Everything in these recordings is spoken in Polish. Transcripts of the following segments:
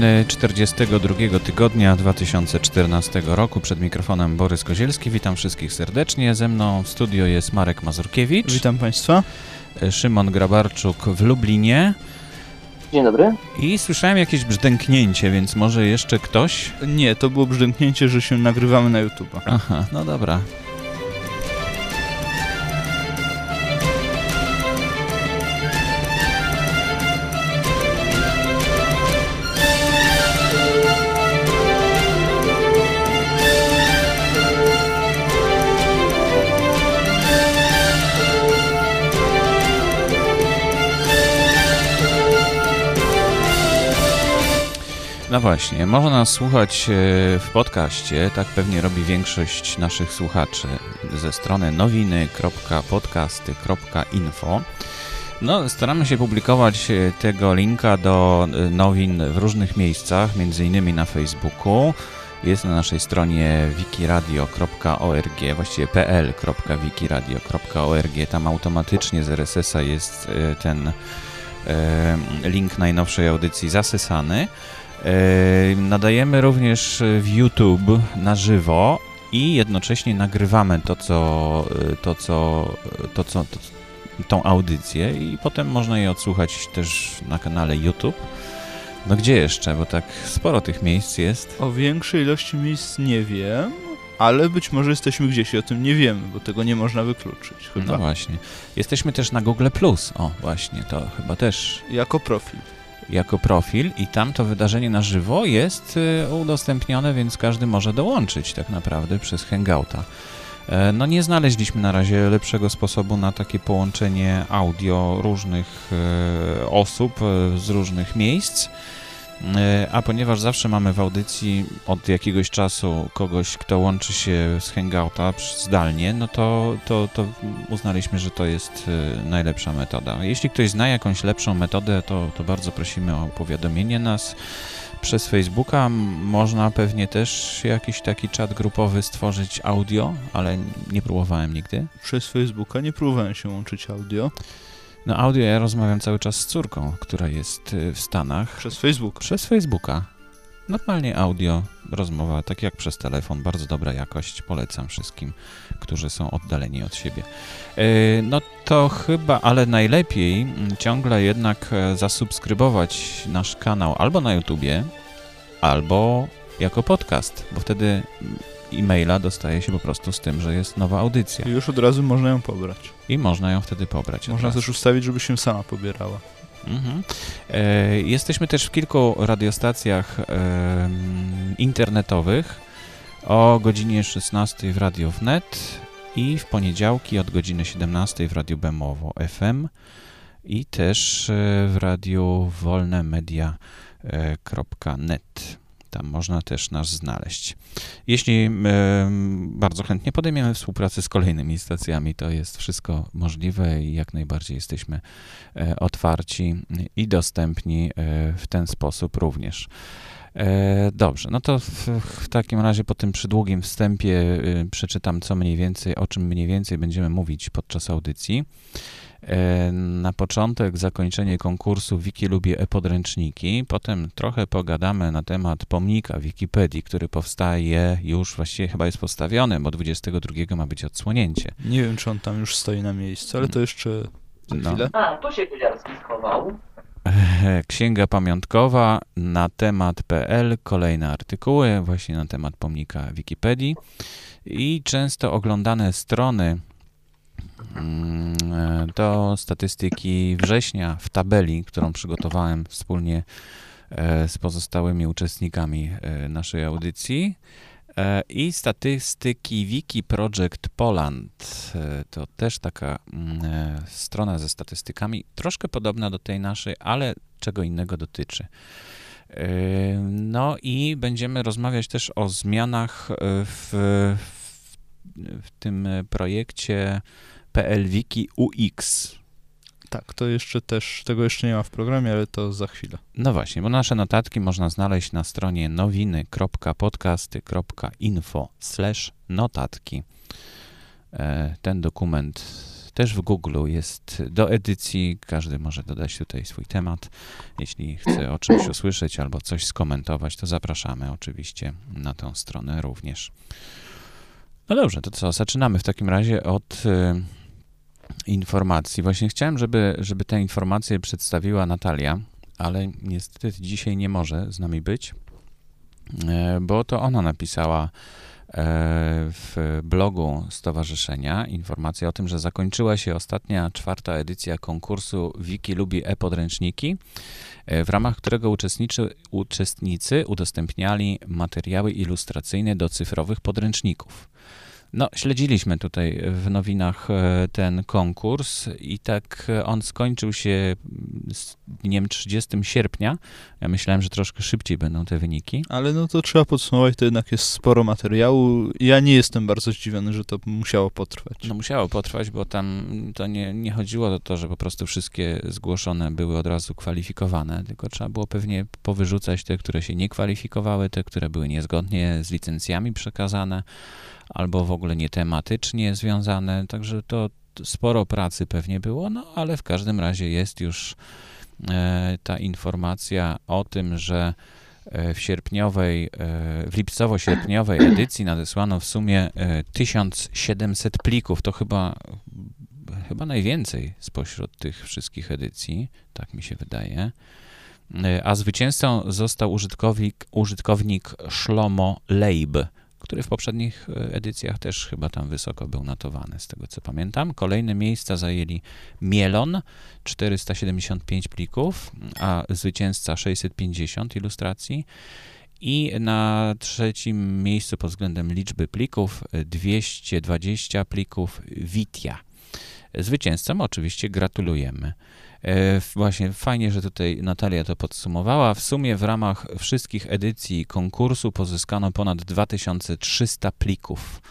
Nowiny 42 tygodnia 2014 roku. Przed mikrofonem Borys Kozielski. Witam wszystkich serdecznie. Ze mną w studio jest Marek Mazurkiewicz. Witam Państwa. Szymon Grabarczuk w Lublinie. Dzień dobry. I słyszałem jakieś brzdęknięcie, więc może jeszcze ktoś? Nie, to było brzdęknięcie, że się nagrywamy na YouTube. Aha, no dobra. No właśnie, można nas słuchać e, w podcaście, tak pewnie robi większość naszych słuchaczy ze strony nowiny.podcasty.info. No, staramy się publikować e, tego linka do e, nowin w różnych miejscach, między innymi na Facebooku. Jest na naszej stronie wikiradio.org, właściwie pl.wikiradio.org. Tam automatycznie z RSS-a jest ten link najnowszej audycji zasysany. Nadajemy również w YouTube na żywo i jednocześnie nagrywamy to, co, to, co, to, co, to, tą audycję i potem można je odsłuchać też na kanale YouTube. No gdzie jeszcze, bo tak sporo tych miejsc jest. O większej ilości miejsc nie wiem, ale być może jesteśmy gdzieś i o tym nie wiemy, bo tego nie można wykluczyć. Chyba. No właśnie. Jesteśmy też na Google Plus. O, właśnie, to chyba też. Jako profil jako profil i tam to wydarzenie na żywo jest y, udostępnione, więc każdy może dołączyć tak naprawdę przez Hangouta. E, no nie znaleźliśmy na razie lepszego sposobu na takie połączenie audio różnych e, osób e, z różnych miejsc. E, a ponieważ zawsze mamy w audycji od jakiegoś czasu kogoś, kto łączy się z Hangouta zdalnie, no to, to, to uznaliśmy, że to jest e, najlepsza metoda. Jeśli ktoś zna jakąś lepszą metodę, to, to bardzo prosimy o powiadomienie nas. Przez Facebooka można pewnie też jakiś taki czat grupowy stworzyć audio, ale nie próbowałem nigdy. Przez Facebooka nie próbowałem się łączyć audio. No audio ja rozmawiam cały czas z córką, która jest y, w Stanach. Przez Facebook? Przez Facebooka. Normalnie audio, rozmowa, tak jak przez telefon, bardzo dobra jakość, polecam wszystkim, którzy są oddaleni od siebie. Y, no to chyba, ale najlepiej mm, ciągle jednak e, zasubskrybować nasz kanał albo na YouTubie, albo jako podcast, bo wtedy mm, e-maila dostaje się po prostu z tym, że jest nowa audycja. I już od razu można ją pobrać. I można ją wtedy pobrać. Można też ustawić, żeby się sama pobierała. Mhm. E, jesteśmy też w kilku radiostacjach e, internetowych o godzinie 16 w Radio Wnet i w poniedziałki od godziny 17 w Radiu Bemowo FM i też e, w Radiu wolnemedia.net. Tam można też nas znaleźć. Jeśli bardzo chętnie podejmiemy współpracę z kolejnymi stacjami, to jest wszystko możliwe i jak najbardziej jesteśmy e, otwarci i dostępni e, w ten sposób również. E, dobrze, no to w, w, takim razie po tym przydługim wstępie y, przeczytam, co mniej więcej, o czym mniej więcej będziemy mówić podczas audycji. E, na początek zakończenie konkursu Wiki lubię e-podręczniki, potem trochę pogadamy na temat pomnika Wikipedii, który powstaje już, właściwie chyba jest postawiony, bo 22 ma być odsłonięcie. Nie wiem, czy on tam już stoi na miejscu, ale to jeszcze no. chwilę. A, tu się Kudziarski schował. Księga pamiątkowa na temat.pl, kolejne artykuły właśnie na temat pomnika Wikipedii i często oglądane strony do statystyki września w tabeli, którą przygotowałem wspólnie e, z pozostałymi uczestnikami e, naszej audycji. E, I statystyki Wiki Project Poland to też taka mm, strona ze statystykami, troszkę podobna do tej naszej, ale czego innego dotyczy. No i będziemy rozmawiać też o zmianach w, w tym projekcie PLWiki UX. Tak, to jeszcze też, tego jeszcze nie ma w programie, ale to za chwilę. No właśnie, bo nasze notatki można znaleźć na stronie nowiny.podcasty.info notatki. E, ten dokument też w Google jest do edycji. Każdy może dodać tutaj swój temat. Jeśli chce o czymś usłyszeć albo coś skomentować, to zapraszamy oczywiście na tę stronę również. No dobrze, to co? Zaczynamy w takim razie od y, informacji. Właśnie chciałem, żeby, żeby te informacje przedstawiła Natalia, ale niestety dzisiaj nie może z nami być, e, bo to ona napisała e, w blogu stowarzyszenia informację o tym, że zakończyła się ostatnia, czwarta edycja konkursu Wiki lubi e-podręczniki, e, w ramach którego uczestniczy, uczestnicy udostępniali materiały ilustracyjne do cyfrowych podręczników. No, śledziliśmy tutaj w nowinach e, ten konkurs i tak e, on skończył się z dniem 30 sierpnia. Ja myślałem, że troszkę szybciej będą te wyniki. Ale no to trzeba podsumować, to jednak jest sporo materiału. Ja nie jestem bardzo zdziwiony, że to musiało potrwać. No musiało potrwać, bo tam to nie, nie chodziło o to, że po prostu wszystkie zgłoszone były od razu kwalifikowane, tylko trzeba było pewnie powyrzucać te, które się nie kwalifikowały, te, które były niezgodnie z licencjami przekazane albo w ogóle nietematycznie związane, także to sporo pracy pewnie było, no ale w każdym razie jest już e, ta informacja o tym, że e, w sierpniowej, e, w lipcowo-sierpniowej edycji nadesłano w sumie 1700 plików. To chyba, chyba najwięcej spośród tych wszystkich edycji, tak mi się wydaje. A zwycięzcą został użytkownik, użytkownik Szlomo Leib który w poprzednich e, edycjach też chyba tam wysoko był notowany, z tego co pamiętam. Kolejne miejsca zajęli Mielon, 475 plików, a zwycięzca 650 ilustracji. I na trzecim miejscu pod względem liczby plików 220 plików Witia. Zwycięzcom oczywiście gratulujemy. E, właśnie fajnie, że tutaj Natalia to podsumowała. W sumie w ramach wszystkich edycji konkursu pozyskano ponad 2300 plików.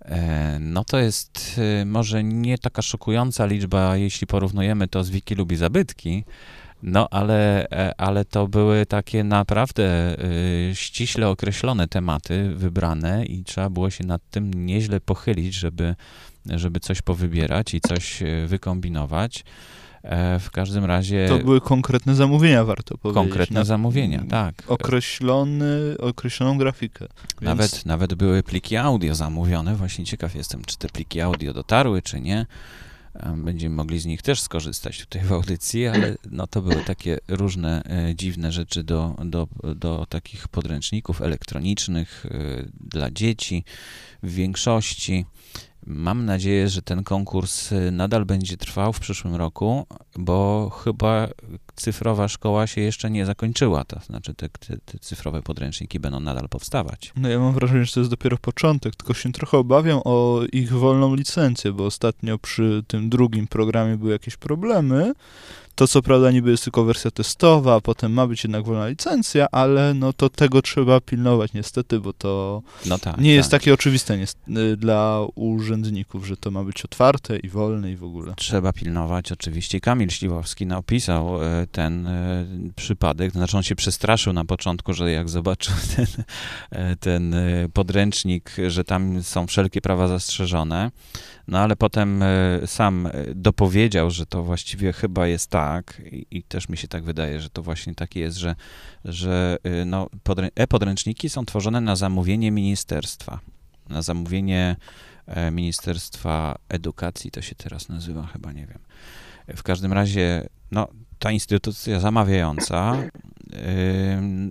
E, no to jest e, może nie taka szokująca liczba, jeśli porównujemy to z Wiki lubi zabytki, no ale, ale to były takie naprawdę ściśle określone tematy wybrane i trzeba było się nad tym nieźle pochylić, żeby, żeby coś powybierać i coś wykombinować. E, w każdym razie. To były konkretne zamówienia, warto powiedzieć. Konkretne Na, zamówienia, tak. Określony, określoną grafikę. Więc... Nawet, nawet były pliki audio zamówione. Właśnie ciekaw jestem, czy te pliki audio dotarły, czy nie. Będziemy mogli z nich też skorzystać tutaj w audycji, ale no to były takie różne e, dziwne rzeczy do, do, do takich podręczników elektronicznych e, dla dzieci w większości. Mam nadzieję, że ten konkurs y, nadal będzie trwał w przyszłym roku, bo chyba cyfrowa szkoła się jeszcze nie zakończyła. To znaczy, te, te, te, cyfrowe podręczniki będą nadal powstawać. No ja mam wrażenie, że to jest dopiero początek, tylko się trochę obawiam o ich wolną licencję, bo ostatnio przy tym drugim programie były jakieś problemy to co prawda niby jest tylko wersja testowa, a potem ma być jednak wolna licencja, ale no to tego trzeba pilnować niestety, bo to no tak, nie jest tak. takie oczywiste y, dla urzędników, że to ma być otwarte i wolne i w ogóle. Trzeba pilnować oczywiście. Kamil Śliwowski napisał y, ten y, przypadek, znaczy on się przestraszył na początku, że jak zobaczył ten, ten podręcznik, że tam są wszelkie prawa zastrzeżone, no ale potem e, sam e, dopowiedział, że to właściwie chyba jest tak i, i też mi się tak wydaje, że to właśnie tak jest, że, że e, no, e-podręczniki są tworzone na zamówienie ministerstwa, na zamówienie Ministerstwa Edukacji, to się teraz nazywa, chyba nie wiem. W każdym razie, no, ta instytucja zamawiająca,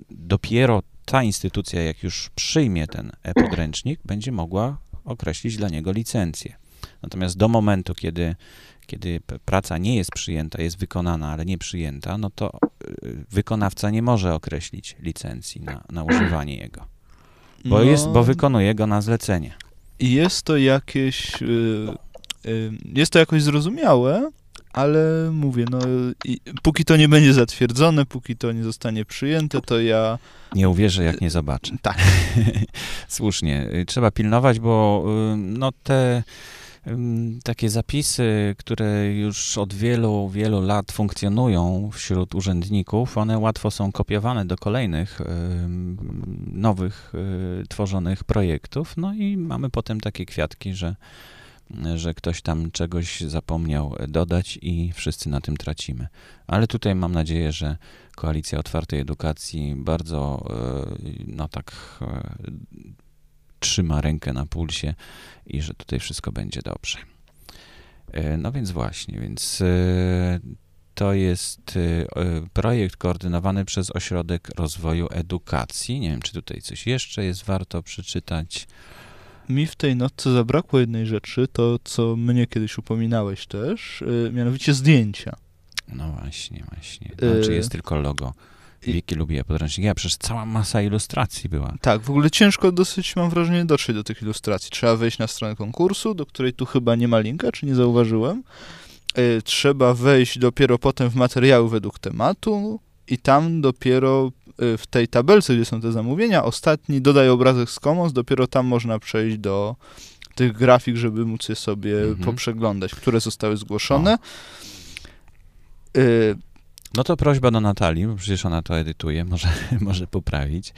dopiero ta instytucja, jak już przyjmie ten e-podręcznik, będzie mogła określić dla niego licencję. Natomiast do momentu, kiedy, kiedy praca nie jest przyjęta, jest wykonana, ale nie przyjęta, no to y, wykonawca nie może określić licencji na, na używanie jego. Bo, no, jest, bo wykonuje go na zlecenie. I jest to jakieś. Yy, yy, jest to jakoś zrozumiałe, ale mówię, no póki to nie będzie zatwierdzone, póki to nie zostanie przyjęte, to ja... Nie uwierzę, jak nie zobaczę. Tak. Słusznie. Trzeba pilnować, bo y, no te takie zapisy, które już od wielu, wielu lat funkcjonują wśród urzędników, one łatwo są kopiowane do kolejnych nowych y, tworzonych projektów, no i mamy potem takie kwiatki, że że ktoś tam czegoś zapomniał dodać i wszyscy na tym tracimy. Ale tutaj mam nadzieję, że Koalicja Otwartej Edukacji bardzo, e, no tak, e, trzyma rękę na pulsie i że tutaj wszystko będzie dobrze. E, No więc właśnie, więc e, to jest e, projekt koordynowany przez Ośrodek Rozwoju Edukacji. Nie wiem, czy tutaj coś jeszcze jest warto przeczytać. Mi w tej notce zabrakło jednej rzeczy, to co mnie kiedyś upominałeś też, mianowicie zdjęcia. No właśnie, właśnie. Znaczy jest tylko logo. I- Wiki lubi podręcznik. Ja przecież cała masa ilustracji była. Tak, w ogóle ciężko dosyć, mam wrażenie, dotrzeć do tych ilustracji. Trzeba wejść na stronę konkursu, do której tu chyba nie ma linka, czy nie zauważyłem. Y, Trzeba wejść dopiero potem w materiały według tematu i tam dopiero y, w tej tabelce, gdzie są te zamówienia, ostatni dodaj obrazek z Commons, dopiero tam można przejść do tych grafik, żeby móc je sobie Mhm. poprzeglądać, które zostały zgłoszone. Y, No to prośba do Natalii, bo przecież ona to edytuje, może, może poprawić,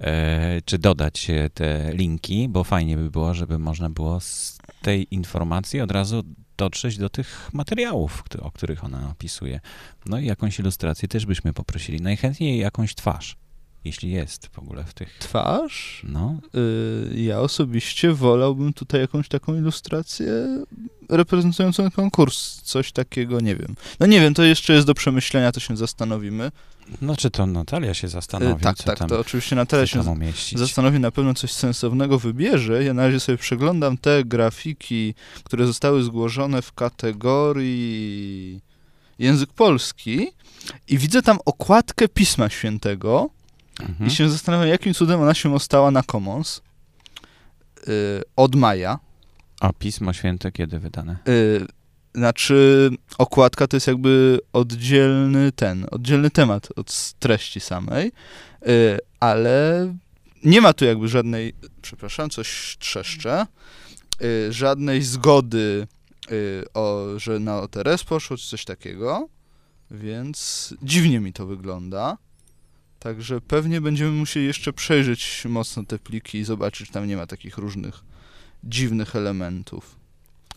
e, czy dodać te linki, bo fajnie by było, żeby można było z tej informacji od razu dotrzeć do tych materiałów, o których ona opisuje. No i jakąś ilustrację też byśmy poprosili. Najchętniej jakąś twarz, jeśli jest w ogóle w tych. twarz? No, Y, Ja osobiście wolałbym tutaj jakąś taką ilustrację reprezentującą ten konkurs. Coś takiego, nie wiem. No nie wiem, to jeszcze jest do przemyślenia, to się zastanowimy. no czy to Natalia się Y, zastanowi, tak, co tak, tam, to oczywiście Natalia się zastanowi, na pewno coś sensownego wybierze. Ja na razie sobie przeglądam te grafiki, które zostały zgłoszone w kategorii język polski i widzę tam okładkę Pisma Świętego. Mhm. I się zastanawiam, jakim cudem ona się ostała na Commons y, od maja. A Pismo Święte kiedy wydane? Y, znaczy, okładka to jest jakby oddzielny ten, oddzielny temat od treści samej, y, ale nie ma tu jakby żadnej, przepraszam, coś trzeszczę, y, żadnej zgody, y, o, że na OTRS poszło, czy coś takiego, więc dziwnie mi to wygląda. Także pewnie będziemy musieli jeszcze przejrzeć mocno te pliki i zobaczyć, czy tam nie ma takich różnych dziwnych elementów.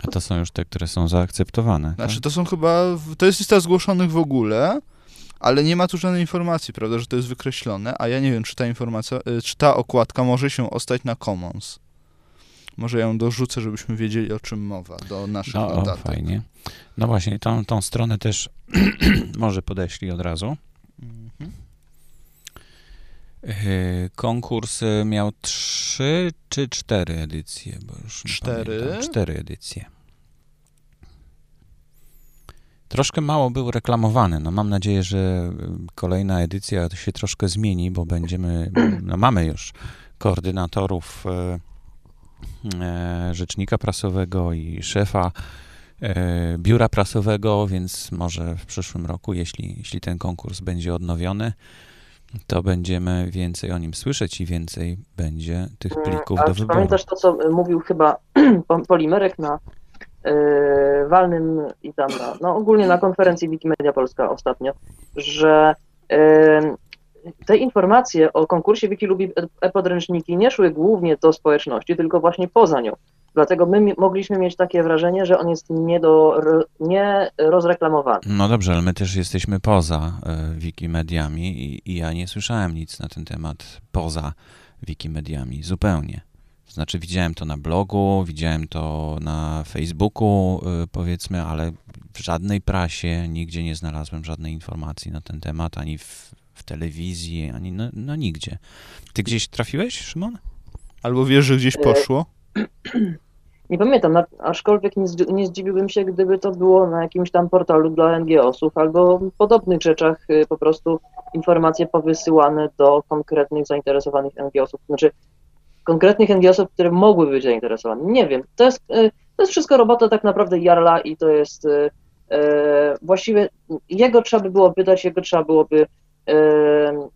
A to są już te, które są zaakceptowane. Znaczy, tak? to są chyba. To jest lista zgłoszonych w ogóle, ale nie ma tu żadnej informacji, prawda, że to jest wykreślone, a ja nie wiem, czy ta informacja, y, czy ta okładka może się ostać na Commons. Może ja ją dorzucę, żebyśmy wiedzieli, o czym mowa, do naszych No, o, notatek. fajnie. No właśnie, tą, tą stronę też może podeślij od razu. Yy, Konkurs y, miał trzy czy cztery edycje, bo już Cztery. pamiętam. Cztery edycje. Troszkę mało był reklamowany. No mam nadzieję, że y, kolejna edycja się troszkę zmieni, bo będziemy, no mamy już koordynatorów e, rzecznika prasowego i szefa biura prasowego, więc może w przyszłym roku, jeśli, jeśli ten konkurs będzie odnowiony, to będziemy więcej o nim słyszeć i więcej będzie tych plików A do wyboru. pamiętasz to, co mówił chyba Po- Polimerek na y, walnym i tam na, no ogólnie na konferencji Wikimedia Polska ostatnio, że y, te informacje o konkursie Wiki lubi e- e-podręczniki nie szły głównie do społeczności, tylko właśnie poza nią. Dlatego my mogliśmy mieć takie wrażenie, że on jest nie, do, nie rozreklamowany. No dobrze, ale my też jesteśmy poza e, Wikimediami i, i ja nie słyszałem nic na ten temat poza Wikimediami, zupełnie. Znaczy widziałem to na blogu, widziałem to na Facebooku, e, powiedzmy, ale w żadnej prasie nigdzie nie znalazłem żadnej informacji na ten temat, ani w, w telewizji, ani no, no nigdzie. Ty gdzieś trafiłeś, Szymon? Albo wiesz, że gdzieś E, poszło? Nie pamiętam, aczkolwiek nie, nie zdziwiłbym się, gdyby to było na jakimś tam portalu dla NGO-sów albo podobnych rzeczach, y, po prostu informacje powysyłane do konkretnych zainteresowanych NGO-sów, znaczy konkretnych NGO-sów, które mogły być zainteresowane. Nie wiem, to jest, y, to jest wszystko robota tak naprawdę Jarla i to jest y, właściwie jego trzeba by było pytać, jego trzeba byłoby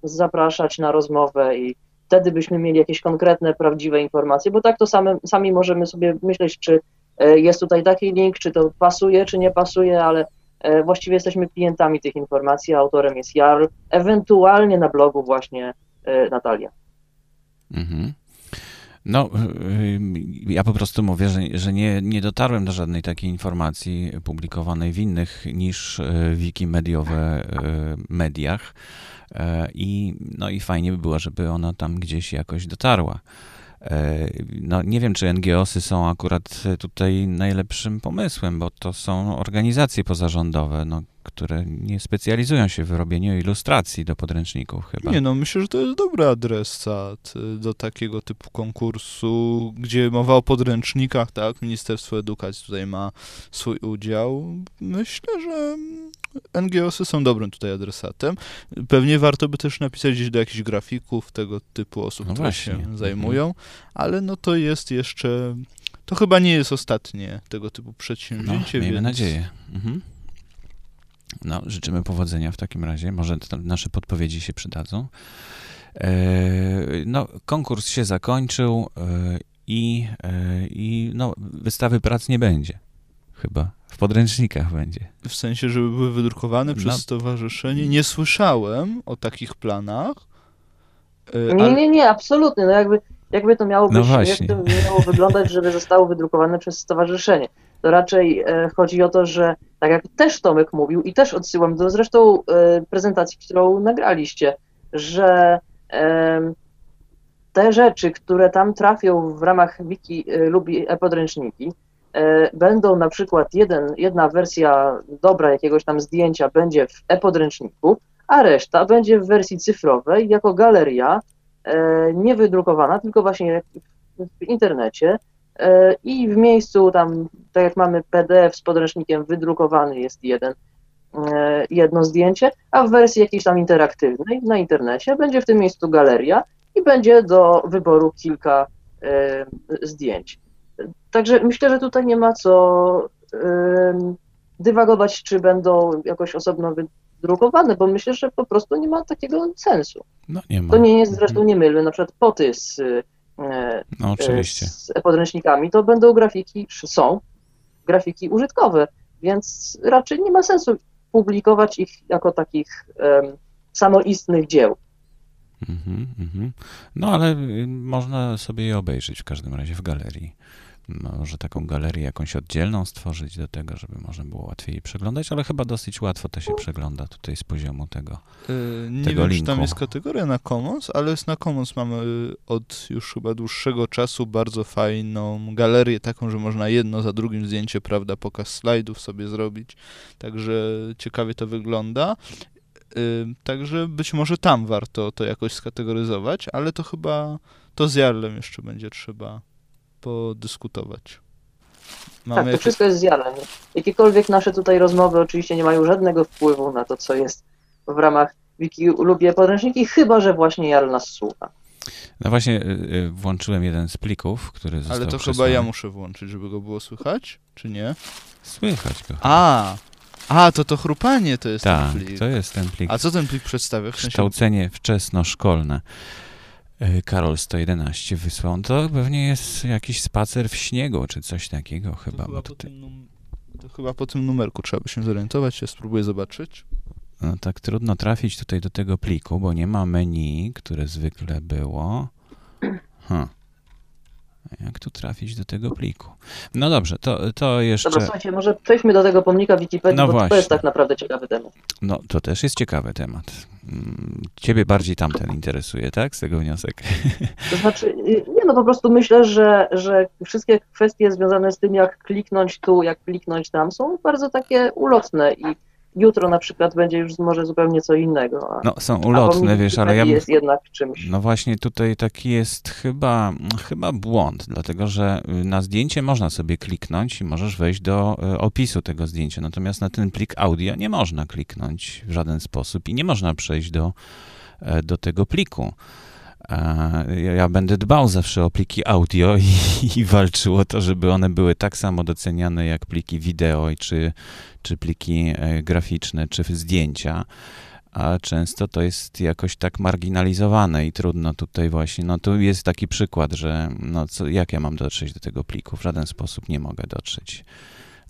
zapraszać na rozmowę i wtedy byśmy mieli jakieś konkretne, prawdziwe informacje, bo tak to same, sami możemy sobie myśleć, czy e, jest tutaj taki link, czy to pasuje, czy nie pasuje, ale e, właściwie jesteśmy klientami tych informacji, a autorem jest Jarl, ewentualnie na blogu właśnie e, Natalia. Mhm. No, y, ja po prostu mówię, że, że nie, nie dotarłem do żadnej takiej informacji publikowanej w innych niż y, wikimediowe y, mediach. I, no i fajnie by było, żeby ona tam gdzieś jakoś dotarła. E, no, nie wiem, czy NGOsy są akurat tutaj najlepszym pomysłem, bo to są organizacje pozarządowe, no, które nie specjalizują się w robieniu ilustracji do podręczników chyba. Nie, no myślę, że to jest dobry adresat do takiego typu konkursu, gdzie mowa o podręcznikach, tak? Ministerstwo Edukacji tutaj ma swój udział. Myślę, że NGOsy są dobrym tutaj adresatem. Pewnie warto by też napisać gdzieś do jakichś grafików tego typu osób, No które właśnie. się Mhm. zajmują, ale no to jest jeszcze... To chyba nie jest ostatnie tego typu No, przedsięwzięcie, miejmy więc... nadzieję. Mhm. No, życzymy powodzenia w takim razie. Może nasze podpowiedzi się przydadzą. E, no, konkurs się zakończył e, i, e, i no, wystawy prac nie będzie. Chyba. W podręcznikach będzie. W sensie, żeby były wydrukowane przez No. stowarzyszenie. Nie słyszałem o takich planach. y, Nie, ale- nie, nie, absolutnie. No jakby, jakby to miało No być, jak to miało wyglądać, żeby zostało wydrukowane przez stowarzyszenie. To raczej e, chodzi o to, że tak jak też Tomek mówił i też odsyłam do zresztą e, prezentacji, którą nagraliście, że em, te rzeczy, które tam trafią w ramach wiki e, lubi e-podręczniki, e, będą na przykład jeden, jedna wersja dobra jakiegoś tam zdjęcia będzie w e-podręczniku, a reszta będzie w wersji cyfrowej jako galeria, e, nie wydrukowana, tylko właśnie w internecie e, i w miejscu tam, tak jak mamy PDF z podręcznikiem wydrukowany jest jeden, e, jedno zdjęcie, a w wersji jakiejś tam interaktywnej na internecie będzie w tym miejscu galeria i będzie do wyboru kilka e, zdjęć. Także myślę, że tutaj nie ma co dywagować, czy będą jakoś osobno wydrukowane, bo myślę, że po prostu nie ma takiego sensu. No, nie ma. To nie jest zresztą nie mylne, na przykład poty z, e, No, oczywiście. z podręcznikami, to będą grafiki, czy są grafiki użytkowe, więc raczej nie ma sensu publikować ich jako takich em, samoistnych dzieł. Mhm, mhm. No, ale y, można sobie je obejrzeć w każdym razie w galerii. Może taką galerię jakąś oddzielną stworzyć do tego, żeby można było łatwiej przeglądać, ale chyba dosyć łatwo to się przegląda tutaj z poziomu tego. Y, Nie tego wiem, czy linku. tam jest kategoria na Commons, ale jest na Commons mamy od już chyba dłuższego czasu bardzo fajną galerię, taką, że można jedno za drugim zdjęcie, prawda, pokaz slajdów sobie zrobić. Także ciekawie to wygląda. Y, Także być może tam warto to jakoś skategoryzować, ale to chyba to z Jarlem jeszcze będzie trzeba podyskutować. Mamy tak, to jakieś- wszystko jest zjadem. Jakiekolwiek nasze tutaj rozmowy oczywiście nie mają żadnego wpływu na to, co jest w ramach wiki lubię podręczniki, chyba że właśnie Jarl nas słucha. No właśnie, y, y, włączyłem jeden z plików, który został Ale to chyba przesłany. ja muszę włączyć, żeby go było słychać, czy nie? Słychać go. A, a to to chrupanie to jest tak, ten plik. to jest ten plik. A co ten plik przedstawia? W sensie, Kształcenie wczesnoszkolne. Y, Karol 111 wysłał. To pewnie jest jakiś spacer w śniegu, czy coś takiego to chyba. chyba, Bo po tutaj, tym to chyba po tym numerku trzeba by się zorientować, ja spróbuję zobaczyć. no, tak trudno trafić tutaj do tego pliku, bo nie ma menu, które zwykle było. Hm. Jak tu trafić do tego pliku? No dobrze, to, to jeszcze. Dobra, słuchajcie, może przejdźmy do tego pomnika Wikipedii, No bo to właśnie. jest tak naprawdę ciekawy temat. No, to też jest ciekawy temat. Mm, Ciebie bardziej tamten interesuje, tak? Z tego wniosek. To znaczy, y, nie no, po prostu myślę, że, że wszystkie kwestie związane z tym, jak kliknąć tu, jak kliknąć tam, są bardzo takie ulotne i jutro na przykład będzie już może zupełnie co innego. A, No, są ulotne, wiesz, ale ja jest jednak czymś. No właśnie tutaj taki jest chyba, chyba błąd, dlatego że y, na zdjęcie można sobie kliknąć i możesz wejść do y, opisu tego zdjęcia, natomiast na ten plik audio nie można kliknąć w żaden sposób i nie można przejść do, e, do tego pliku. Ja będę dbał zawsze o pliki audio i, i walczył o to, żeby one były tak samo doceniane jak pliki wideo czy, czy pliki e, graficzne, czy zdjęcia a często to jest jakoś tak marginalizowane i trudno tutaj właśnie, no tu jest taki przykład, że no co, jak ja mam dotrzeć do tego pliku? W żaden sposób nie mogę dotrzeć.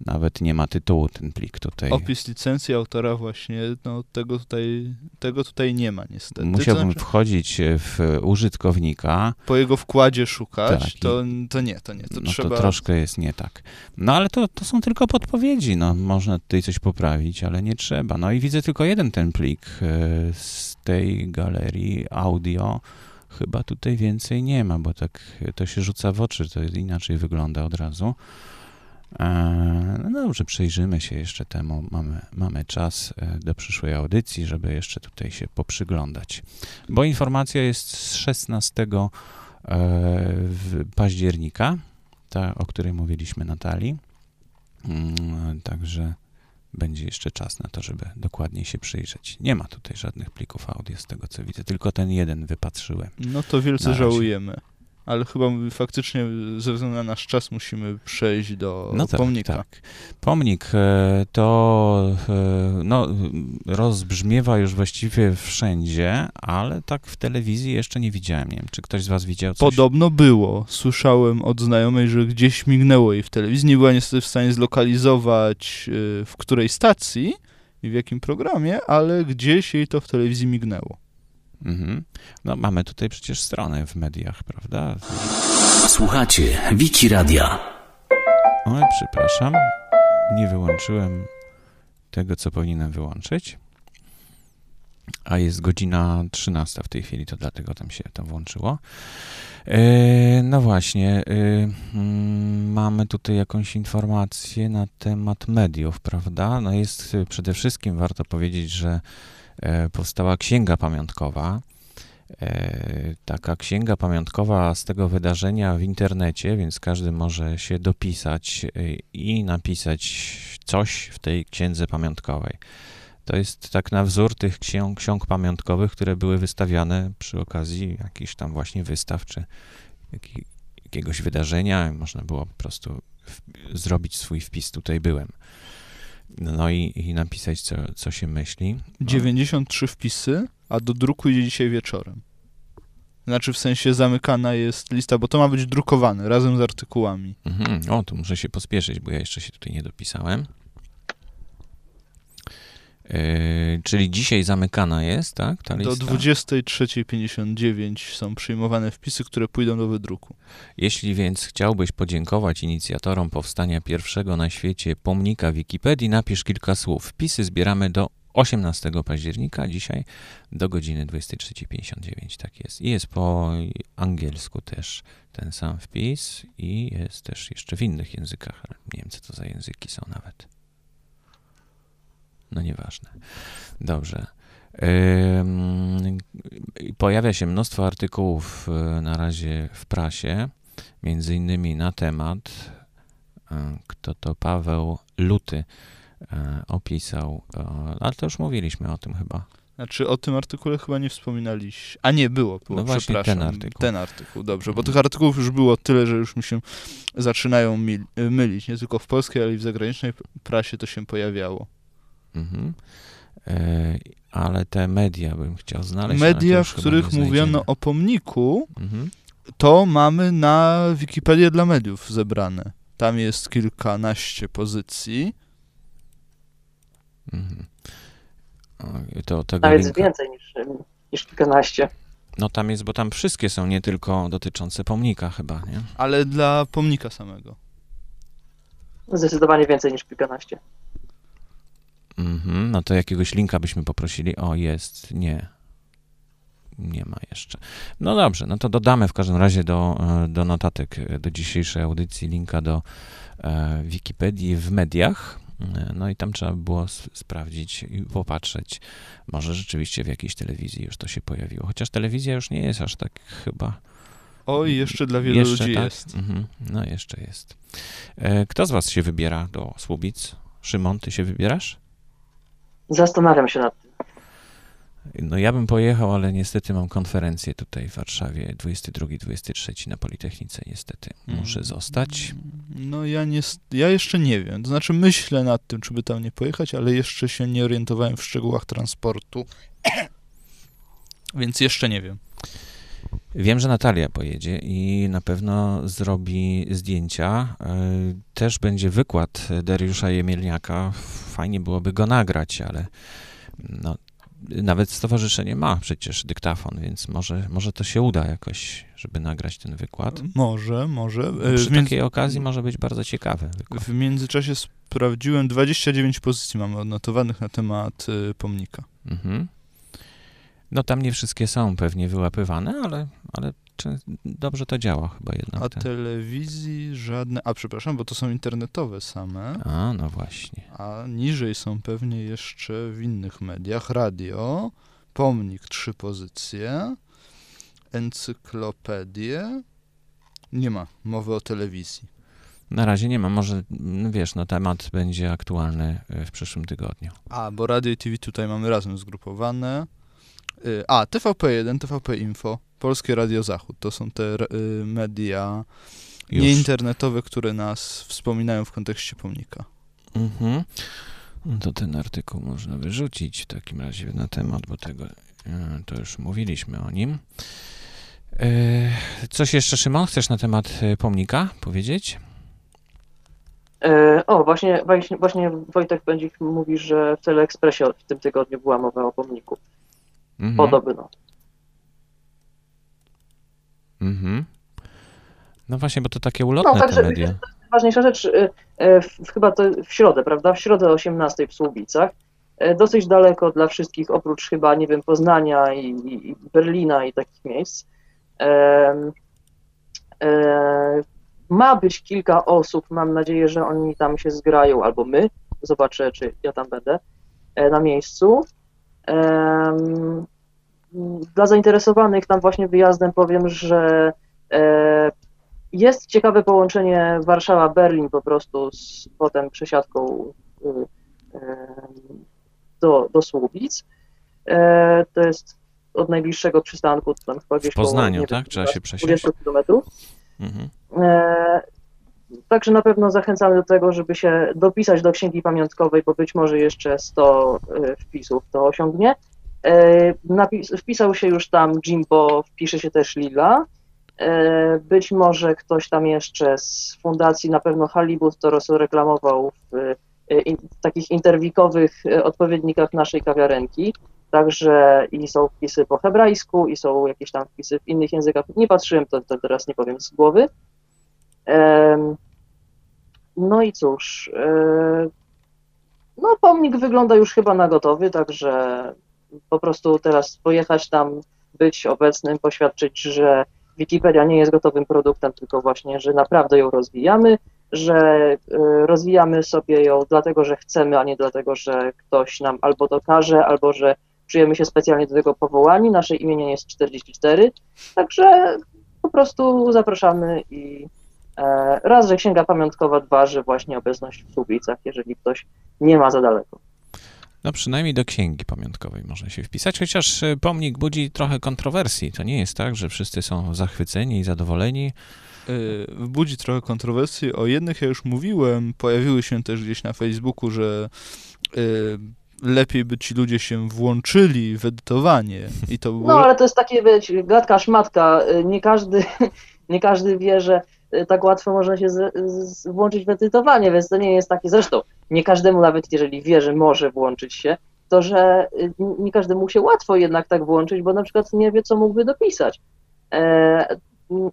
Nawet nie ma tytułu ten plik tutaj. Opis licencji autora właśnie, no tego tutaj, tego tutaj nie ma niestety. Musiałbym To znaczy, wchodzić w użytkownika. po jego wkładzie szukać, Tak, to, to nie, to nie, to no trzeba... to troszkę jest nie tak. No ale to, to są tylko podpowiedzi, no można tutaj coś poprawić, ale nie trzeba. No i widzę tylko jeden ten plik e, z tej galerii audio. Chyba tutaj więcej nie ma, bo tak to się rzuca w oczy, to inaczej wygląda od razu. E, No dobrze, przyjrzymy się jeszcze temu. Mamy, mamy czas e, do przyszłej audycji, żeby jeszcze tutaj się poprzyglądać. Bo informacja jest z 16 e, października, ta, o której mówiliśmy Natalii. Mm, Także będzie jeszcze czas na to, żeby dokładniej się przyjrzeć. Nie ma tutaj żadnych plików audio z tego co widzę, tylko ten jeden wypatrzyłem. No to wielce żałujemy. Ale chyba faktycznie ze względu na nasz czas musimy przejść do No tak, pomnika. tak. Pomnik e, to e, no, rozbrzmiewa już właściwie wszędzie, ale tak w telewizji jeszcze nie widziałem. Nie wiem, czy ktoś z was widział coś? Podobno było. Słyszałem od znajomej, że gdzieś mignęło jej w telewizji. Nie była niestety w stanie zlokalizować y, w której stacji i w jakim programie, ale gdzieś jej to w telewizji mignęło. Mhm. No mamy tutaj przecież stronę w mediach, prawda? Słuchacie Wiki Radia. Oj, przepraszam, nie wyłączyłem tego, co powinienem wyłączyć. A jest godzina 13 w tej chwili, to dlatego tam się to włączyło. E, no właśnie, e, mm, mamy tutaj jakąś informację na temat mediów, prawda? No jest przede wszystkim warto powiedzieć, że powstała księga pamiątkowa. E, Taka księga pamiątkowa z tego wydarzenia w internecie, więc każdy może się dopisać e, i napisać coś w tej księdze pamiątkowej. To jest tak na wzór tych ksiąg, ksiąg pamiątkowych, które były wystawiane przy okazji jakichś tam właśnie wystaw czy jaki, jakiegoś wydarzenia. Można było po prostu w, zrobić swój wpis, tutaj byłem. No i, i napisać, co, co się myśli. No. 93 wpisy, a do druku idzie dzisiaj wieczorem. Znaczy w sensie zamykana jest lista, bo to ma być drukowane razem z artykułami. Mhm. O, tu muszę się pospieszyć, bo ja jeszcze się tutaj nie dopisałem. Yy, czyli dzisiaj zamykana jest, tak? Ta Do lista? 23.59 są przyjmowane wpisy, które pójdą do wydruku. Jeśli więc chciałbyś podziękować inicjatorom powstania pierwszego na świecie pomnika Wikipedii, napisz kilka słów. Wpisy zbieramy do 18 października, dzisiaj do godziny 23.59, tak jest. I jest po angielsku też ten sam wpis i jest też jeszcze w innych językach, ale nie wiem, co to za języki są nawet. No nieważne. Dobrze. Pojawia się mnóstwo artykułów y, na razie w prasie, między innymi na temat, y, kto to Paweł Luty y, opisał, ale to już mówiliśmy o tym chyba. Znaczy o tym artykule chyba nie wspominaliście. A nie, było, było No właśnie przepraszam. ten artykuł. Ten artykuł, dobrze, bo tych artykułów już było tyle, że już mi się zaczynają mylić. Nie tylko w polskiej, ale i w zagranicznej prasie to się pojawiało. Mhm. Y, Ale te media bym chciał znaleźć. Media, w których mówiono o pomniku, Mhm. to mamy na Wikipedię dla mediów zebrane. Tam jest kilkanaście pozycji. Mhm. To, tego Nawet linka. więcej niż, niż kilkanaście. No tam jest, bo tam wszystkie są, nie tylko dotyczące pomnika chyba, nie? Ale dla pomnika samego. Zdecydowanie więcej niż kilkanaście. Mhm, no to jakiegoś linka byśmy poprosili. O, jest, nie. Nie ma jeszcze. No dobrze, no to dodamy w każdym razie do, e, do notatek e, do dzisiejszej audycji linka do e, Wikipedii w mediach. E, No i tam trzeba było sprawdzić i popatrzeć. Może rzeczywiście w jakiejś telewizji już to się pojawiło. Chociaż telewizja już nie jest aż tak chyba. Oj, jeszcze dla wielu jeszcze ludzi tak? jest. Mhm, no jeszcze jest. Kto z was się wybiera do Słubic? Szymon, ty się wybierasz? Zastanawiam się nad tym. No ja bym pojechał, ale niestety mam konferencję tutaj w Warszawie 22-23 na Politechnice niestety. Muszę Mm. zostać. No ja, nie, ja jeszcze nie wiem. To znaczy myślę nad tym, czy by tam nie pojechać, ale jeszcze się nie orientowałem w szczegółach transportu. Więc jeszcze nie wiem. Wiem, że Natalia pojedzie i na pewno zrobi zdjęcia. E, Też będzie wykład Dariusza Jemielniaka. Fajnie byłoby go nagrać, ale no, nawet stowarzyszenie ma przecież dyktafon, więc może, może to się uda jakoś, żeby nagrać ten wykład. Może, może. E, Przy W, między, takiej okazji może być bardzo ciekawy wykład. w międzyczasie sprawdziłem, 29 pozycji mamy odnotowanych na temat y, pomnika. Mhm. No tam nie wszystkie są pewnie wyłapywane, ale, ale czy, dobrze to działa chyba jednak. A ten- telewizji żadne. A przepraszam, bo to są internetowe same. A, no właśnie. A niżej są pewnie jeszcze w innych mediach. Radio, pomnik trzy pozycje, encyklopedię. Nie ma mowy o telewizji. Na razie nie ma, może mm, wiesz, no temat będzie aktualny y, w przyszłym tygodniu. A, bo radio i TV tutaj mamy razem zgrupowane. Y, A, TVP1, TVP Info, Polskie Radio Zachód. To są te y, media Już. nieinternetowe, które nas wspominają w kontekście pomnika. Mhm. No to ten artykuł można wyrzucić w takim razie na temat, bo tego y, to już mówiliśmy o nim. Y, Coś jeszcze, Szymon, chcesz na temat pomnika powiedzieć? O, właśnie, właśnie, właśnie Wojtek będzie mówi, że w Teleekspresie w tym tygodniu była mowa o pomniku. Mhm. Podobno. Mhm. No właśnie, bo to takie ulotne No, także- te media. Ważniejsza rzecz, e, e, w- chyba to w środę, prawda? W środę o 18 w Słubicach. E, Dosyć daleko dla wszystkich, oprócz chyba, nie wiem, Poznania i, i Berlina i takich miejsc. Em, e, Ma być kilka osób, mam nadzieję, że oni tam się zgrają, albo my. Zobaczę, czy ja tam będę e, na miejscu. Dla zainteresowanych tam właśnie wyjazdem powiem, że e, jest ciekawe połączenie Warszawa-Berlin po prostu z potem przesiadką y, do, do Słubic. E, To jest od najbliższego przystanku, tam chyba gdzieś W Poznaniu, koło, tak? wiem, Trzeba się przesiąść? 20 kilometrów. Mhm. Także na pewno zachęcamy do tego, żeby się dopisać do księgi pamiątkowej, bo być może jeszcze 100 e, wpisów to osiągnie. E, wpisał się już tam Jimbo, wpisze się też Lila. E, Być może ktoś tam jeszcze z fundacji, na pewno Halibut to reklamował w, takich interwikowych odpowiednikach naszej kawiarenki. Także i są wpisy po hebrajsku, i są jakieś tam wpisy w innych językach. Nie patrzyłem, to, to teraz nie powiem z głowy. No i cóż, e, no pomnik wygląda już chyba na gotowy, także po prostu teraz pojechać tam, być obecnym, poświadczyć, że Wikipedia nie jest gotowym produktem, tylko właśnie, że naprawdę ją rozwijamy, że e, rozwijamy sobie ją dlatego, że chcemy, a nie dlatego, że ktoś nam albo to każe, albo że czujemy się specjalnie do tego powołani. Nasze imienie jest 44, także po prostu zapraszamy i raz, że księga pamiątkowa, dwa, że właśnie obecność w Słubicach, jeżeli ktoś nie ma za daleko. No przynajmniej do księgi pamiątkowej można się wpisać, chociaż y, pomnik budzi trochę kontrowersji. To nie jest tak, że wszyscy są zachwyceni i zadowoleni. Y, budzi trochę kontrowersji. O jednych ja już mówiłem, pojawiły się też gdzieś na Facebooku, że y, lepiej by ci ludzie się włączyli w edytowanie i to było... No ale to jest takie, wiecie, gadka szmatka. Nie każdy, nie każdy wie, że tak łatwo można się z, z, włączyć w edytowanie, więc to nie jest takie. Zresztą nie każdemu, nawet jeżeli wie, że może włączyć się, to że y, nie każdemu się łatwo jednak tak włączyć, bo na przykład nie wie, co mógłby dopisać. E,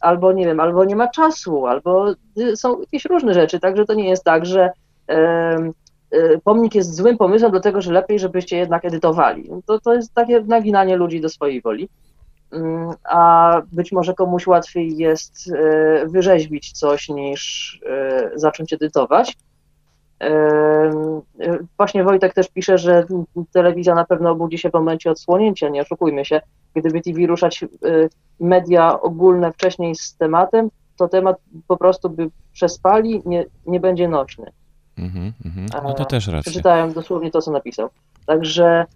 albo nie wiem, albo nie ma czasu, albo y, są jakieś różne rzeczy, także to nie jest tak, że em, y, pomnik jest złym pomysłem, dlatego że lepiej, żebyście jednak edytowali. To, to jest takie naginanie ludzi do swojej woli. Mm, A być może komuś łatwiej jest e, wyrzeźbić coś niż e, zacząć edytować. E, Właśnie Wojtek też pisze, że telewizja na pewno obudzi się w momencie odsłonięcia, nie oszukujmy się. Gdyby TV ruszać media ogólne wcześniej z tematem, to temat po prostu by przespali, nie, nie będzie nośny. Mhm, mhm. No to też racja. Przeczytałem dosłownie to, co napisał. Także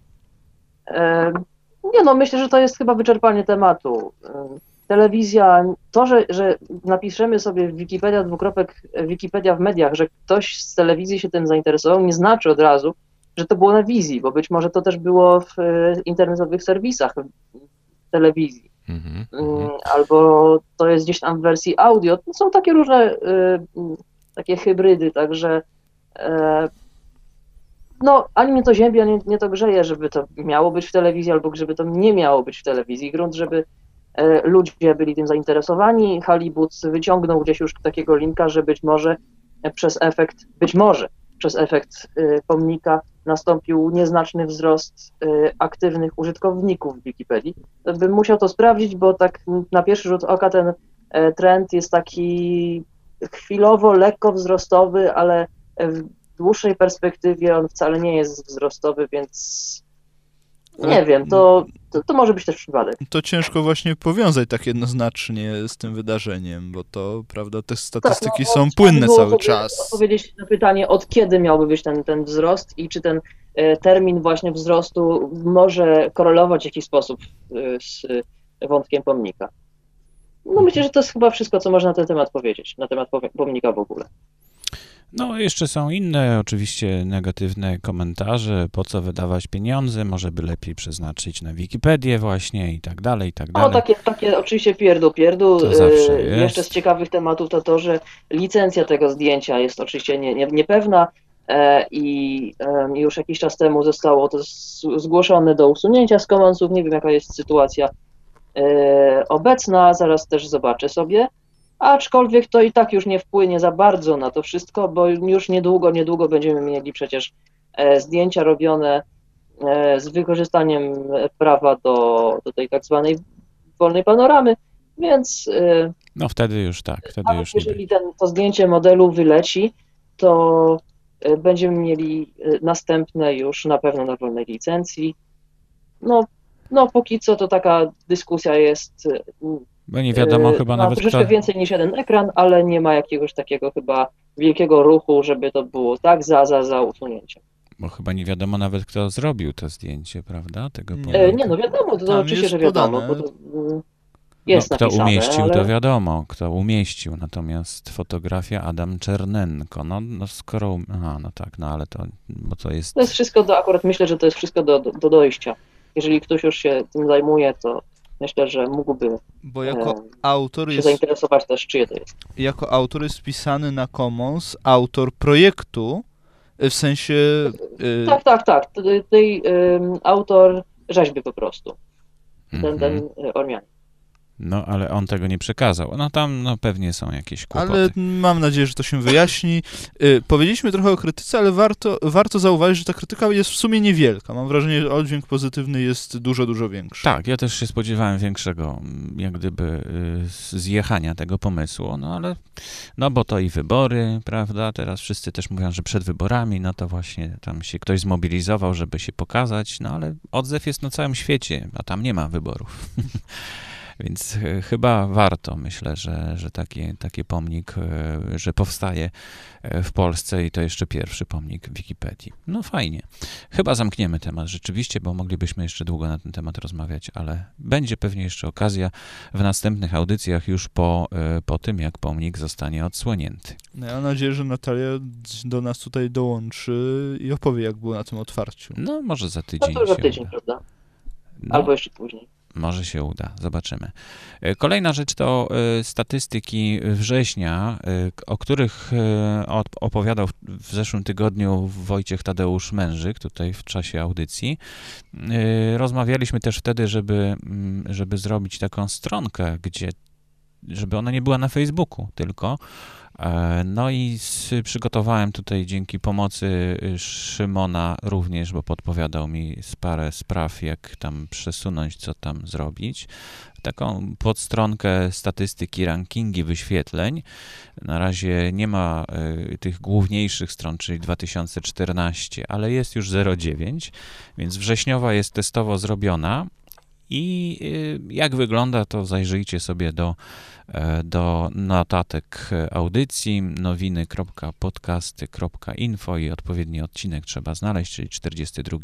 nie no, myślę, że to jest chyba wyczerpanie tematu. E, Telewizja, to, że, że napiszemy sobie w Wikipedia dwukropek Wikipedia w mediach, że ktoś z telewizji się tym zainteresował, nie znaczy od razu, że to było na wizji, bo być może to też było w e, internetowych serwisach telewizji. Mhm, mm, mhm. albo to jest gdzieś tam w wersji audio. Są takie różne y, takie hybrydy, także e, no, ani mnie to ziębi, ani mnie to grzeje, żeby to miało być w telewizji, albo żeby to nie miało być w telewizji. Grunt, żeby e, ludzie byli tym zainteresowani. Hollywood wyciągnął gdzieś już takiego linka, że być może przez efekt, być może przez efekt y, pomnika nastąpił nieznaczny wzrost y, aktywnych użytkowników Wikipedii. Bym musiał to sprawdzić, bo tak na pierwszy rzut oka ten e, trend jest taki chwilowo lekko wzrostowy, ale w dłuższej perspektywie on wcale nie jest wzrostowy, więc nie wiem, to, to, to może być też przypadek. To ciężko właśnie powiązać tak jednoznacznie z tym wydarzeniem, bo to, prawda, te statystyki Tak, no, są płynne cały czas. Odpowiedzieć na pytanie, od kiedy miałby być ten, ten wzrost i czy ten e, termin właśnie wzrostu może korelować w jakiś sposób e, z wątkiem pomnika. No myślę, że to jest chyba wszystko, co można na ten temat powiedzieć, na temat pomnika w ogóle. No, jeszcze są inne oczywiście negatywne komentarze, po co wydawać pieniądze, może by lepiej przeznaczyć na Wikipedię właśnie i tak dalej, i tak No dalej. takie, takie oczywiście pierdu, pierdu. To zawsze E, jest. Jeszcze z ciekawych tematów to to, że licencja tego zdjęcia jest oczywiście nie, nie, niepewna e, i już jakiś czas temu zostało to zgłoszone do usunięcia z Commonsów. Nie wiem jaka jest sytuacja e, obecna, zaraz też zobaczę sobie. Aczkolwiek to i tak już nie wpłynie za bardzo na to wszystko, bo już niedługo, niedługo będziemy mieli przecież e, zdjęcia robione e, z wykorzystaniem prawa do, do tej tak zwanej wolnej panoramy, więc e, No wtedy już tak, wtedy już jeżeli ten, to zdjęcie modelu wyleci, to będziemy mieli następne już na pewno na wolnej licencji. No, no póki co to taka dyskusja jest. Bo nie wiadomo e, chyba ma nawet troszeczkę kto... więcej niż jeden ekran, ale nie ma jakiegoś takiego chyba wielkiego ruchu, żeby to było tak za, za, za usunięciem. Bo chyba nie wiadomo nawet kto zrobił to zdjęcie, prawda? Tego Nie. E, nie, no wiadomo, to, Tam oczywiście, że wiadomo, podane. bo to mm, jest no, kto napisane, umieścił, ale... to wiadomo, kto umieścił. Natomiast fotografia Adam Czernenko. No, no skoro. um- Aha, no tak, no ale to. Bo to jest. To jest wszystko do, akurat myślę, że to jest wszystko do, do, do dojścia. Jeżeli ktoś już się tym zajmuje, to myślę, że mógłby Bo jako e, autor się jest, zainteresować też, czyje to jest. jako autor jest wpisany na Commons autor projektu, w sensie... y, Tak, tak, tak. Tutaj, autor rzeźby po prostu. Ten, Mhm. ten y, Ormian. No, ale on tego nie przekazał. No tam no, pewnie są jakieś kłopoty. Ale mam nadzieję, że to się wyjaśni. Y, powiedzieliśmy trochę o krytyce, ale warto, warto zauważyć, że ta krytyka jest w sumie niewielka. Mam wrażenie, że oddźwięk pozytywny jest dużo, dużo większy. Tak, ja też się spodziewałem większego, mm, jak gdyby, y, zjechania tego pomysłu, no ale, no bo to i wybory, prawda, teraz wszyscy też mówią, że przed wyborami, no to właśnie tam się ktoś zmobilizował, żeby się pokazać, no ale odzew jest na całym świecie, a tam nie ma wyborów. Więc e, chyba warto, myślę, że, że taki, taki pomnik, e, że powstaje e, w Polsce i to jeszcze pierwszy pomnik Wikipedii. No fajnie. Chyba zamkniemy temat rzeczywiście, bo moglibyśmy jeszcze długo na ten temat rozmawiać, ale będzie pewnie jeszcze okazja w następnych audycjach już po, po tym, jak pomnik zostanie odsłonięty. No, Ja mam nadzieję, że Natalia do nas tutaj dołączy i opowie, jak było na tym otwarciu. No, może za No tydzień. to za się tydzień, uda. prawda? No. Albo jeszcze później. Może się uda, zobaczymy. E, Kolejna rzecz to e, statystyki września, e, o których op- opowiadał w- zeszłym tygodniu Wojciech Tadeusz Mężyk, tutaj w czasie audycji. Rozmawialiśmy też wtedy, żeby, mm, żeby zrobić taką stronkę, gdzie żeby ona nie była na Facebooku tylko. E, No i przygotowałem tutaj dzięki pomocy y, Szymona również, bo podpowiadał mi parę spraw, jak tam przesunąć, co tam zrobić. Taką podstronkę statystyki, rankingi wyświetleń. Na razie nie ma y, tych główniejszych stron, czyli 2014, ale jest już 09, więc wrześniowa jest testowo zrobiona. I y, jak wygląda, to zajrzyjcie sobie do, e, do notatek audycji nowiny.podcasty.info i odpowiedni odcinek trzeba znaleźć, czyli 42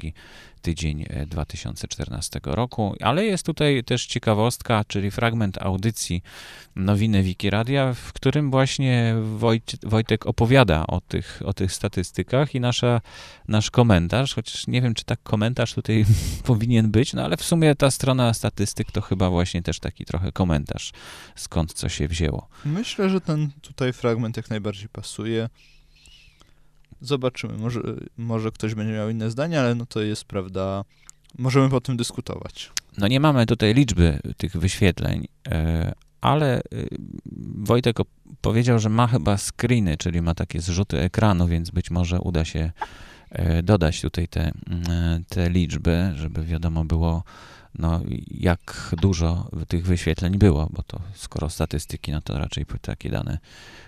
tydzień e, 2014 roku, ale jest tutaj też ciekawostka, czyli fragment audycji Nowiny Wikiradia, w którym właśnie Wojt, Wojtek opowiada o tych, o tych statystykach i nasza, nasz komentarz, chociaż nie wiem, czy tak komentarz tutaj powinien być, no ale w sumie ta strona statystyk to chyba właśnie też taki trochę komentarz, skąd co się wzięło. Myślę, że ten tutaj fragment jak najbardziej pasuje. Zobaczymy, może, może ktoś będzie miał inne zdanie, ale no to jest prawda. Możemy po tym dyskutować. No nie mamy tutaj liczby tych wyświetleń, e, ale y, Wojtek powiedział, że ma chyba screeny, czyli ma takie zrzuty ekranu, więc być może uda się e, dodać tutaj te, mm, te liczby, żeby wiadomo było, no, jak dużo tych wyświetleń było, bo to skoro statystyki, no to raczej takie dane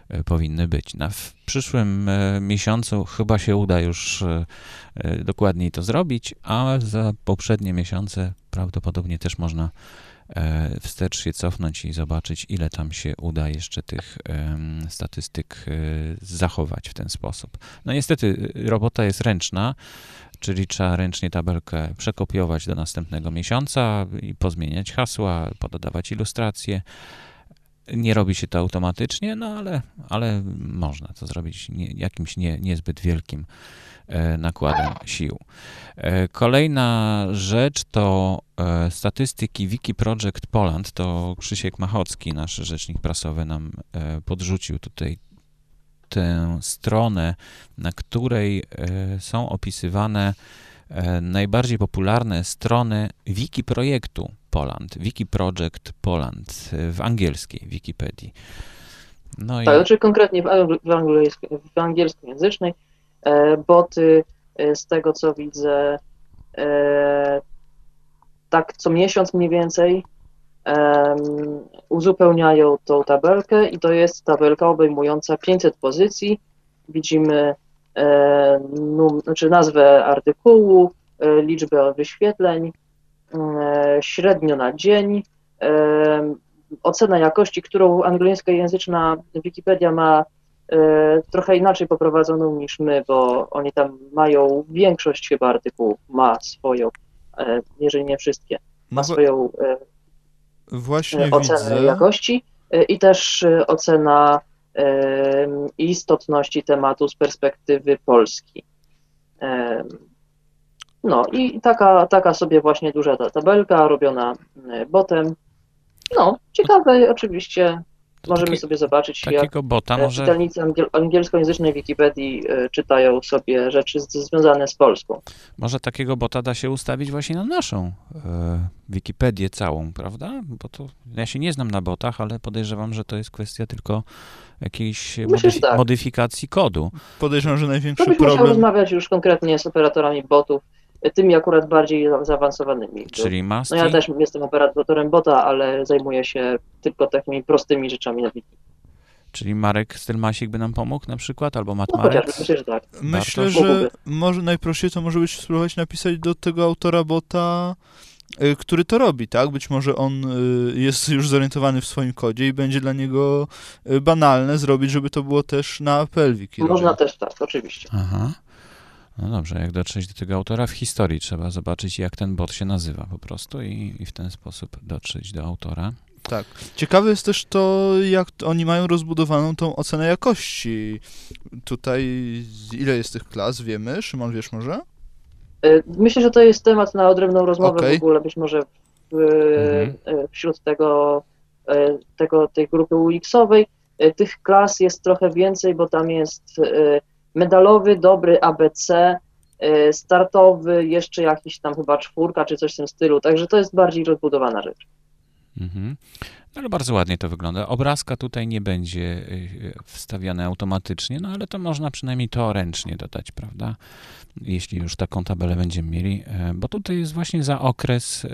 e, powinny być. Na w przyszłym e, miesiącu chyba się uda już e, dokładniej to zrobić, a za poprzednie miesiące prawdopodobnie też można wstecz się cofnąć i zobaczyć, ile tam się uda jeszcze tych statystyk e, zachować w ten sposób. No niestety y, robota jest ręczna, czyli trzeba ręcznie tabelkę przekopiować do następnego miesiąca i pozmieniać hasła, pododawać ilustracje. Nie robi się to automatycznie, no ale, ale można to zrobić nie, jakimś nie, niezbyt wielkim e, nakładem sił. E, Kolejna rzecz to e, statystyki Wiki Project Poland. To Krzysiek Machocki, nasz rzecznik prasowy, nam podrzucił tutaj tę stronę, na której są opisywane najbardziej popularne strony Wiki projektu Poland, Wiki Project Poland w angielskiej Wikipedii. No i Tak, znaczy konkretnie w, w, w angielskojęzycznej e, boty e, z tego co widzę e, tak co miesiąc mniej więcej uzupełniają tą tabelkę i to jest tabelka obejmująca 500 pozycji. Widzimy e, num, znaczy nazwę artykułu, e, liczbę wyświetleń, średnio na dzień, em, ocena jakości, którą anglojęzykojęzyczna Wikipedia ma e, trochę inaczej poprowadzoną niż my, bo oni tam mają większość chyba artykułów ma swoją, e, jeżeli nie wszystkie, ma No, swoją e, właśnie ocenę widzę. jakości e, i też e, ocena e, istotności tematu z perspektywy Polski. No i taka, taka sobie właśnie duża ta tabelka robiona e, botem. No, ciekawe oczywiście. to Możemy taki- sobie zobaczyć, jak takiego bota e, może czytelnicy angiel- angielskojęzycznej Wikipedii e, czytają sobie rzeczy związane z Polską. Może takiego bota da się ustawić właśnie na naszą e, Wikipedię całą, prawda? Bo to ja się nie znam na botach, ale podejrzewam, że to jest kwestia tylko jakiejś Myślę, tak. modyfikacji kodu. Podejrzewam, że To największy musiał problem. rozmawiać już konkretnie z operatorami botów, tymi akurat bardziej za- zaawansowanymi. Czyli maski. No ja też jestem operatorem bota, ale zajmuję się tylko takimi prostymi rzeczami na wiki. Czyli Marek Stelmasik by nam pomógł na przykład, albo Matt No Marek. myślę, że tak. Myślę, Bartosz? że może najprościej to może być spróbować napisać do tego autora bota, y, który to robi, tak? Być może on y, jest już zorientowany w swoim kodzie i będzie dla niego y, banalne zrobić, żeby to było też na apel wiki. Można robione. też tak, oczywiście. Aha. No dobrze, jak dotrzeć do tego autora w historii, trzeba zobaczyć, jak ten bot się nazywa po prostu i, i w ten sposób dotrzeć do autora. Tak. Ciekawe jest też to, jak oni mają rozbudowaną tą ocenę jakości. Tutaj ile jest tych klas, wiemy? Szymon, wiesz może? E, Myślę, że to jest temat na odrębną rozmowę Okej. w ogóle, być może w, Mhm. e, wśród tego, e, tego, tej grupy UX-owej. Tych klas jest trochę więcej, bo tam jest medalowy, dobry ABC, e, startowy, jeszcze jakiś tam chyba czwórka czy coś w tym stylu, także to jest bardziej rozbudowana rzecz. Mhm. No ale bardzo ładnie to wygląda. Obrazka tutaj nie będzie y, wstawiane automatycznie, no ale to można przynajmniej to ręcznie dodać, prawda? Jeśli już taką tabelę będziemy mieli, e, bo tutaj jest właśnie za okres